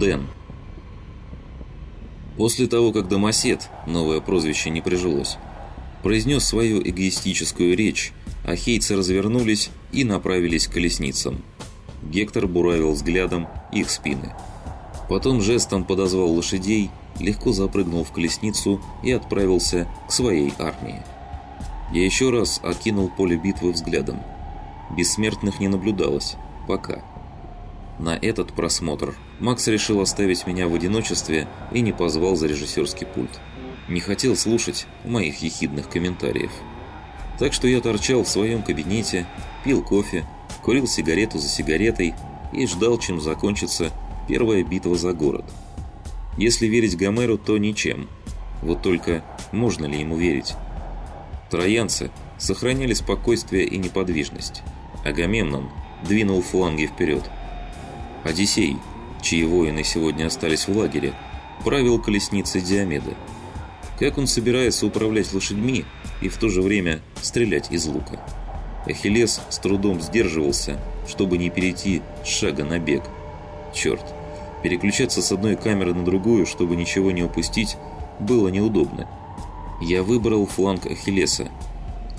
Дэн. После того, как Домосед, новое прозвище не прижилось, произнес свою эгоистическую речь, ахейцы развернулись и направились к колесницам. Гектор буравил взглядом их спины. Потом жестом подозвал лошадей, легко запрыгнул в колесницу и отправился к своей армии. Я еще раз окинул поле битвы взглядом. Бессмертных не наблюдалось. Пока. На этот просмотр Макс решил оставить меня в одиночестве и не позвал за режиссерский пульт. Не хотел слушать моих ехидных комментариев. Так что я торчал в своем кабинете, пил кофе, курил сигарету за сигаретой и ждал, чем закончится первая битва за город. Если верить Гомеру, то ничем. Вот только можно ли ему верить? Троянцы сохраняли спокойствие и неподвижность. Агамемнон двинул фланги вперед. Одиссей, чьи воины сегодня остались в лагере, правил колесницей Диомеда. Как он собирается управлять лошадьми и в то же время стрелять из лука? Ахиллес с трудом сдерживался, чтобы не перейти с шага на бег. Черт, переключаться с одной камеры на другую, чтобы ничего не упустить, было неудобно. Я выбрал фланг Ахиллеса,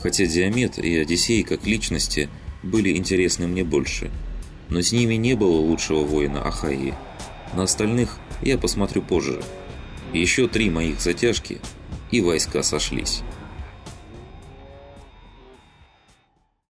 хотя Диамет и Одиссей как личности были интересны мне больше. Но с ними не было лучшего воина Ахайи. На остальных я посмотрю позже. Еще три моих затяжки, и войска сошлись.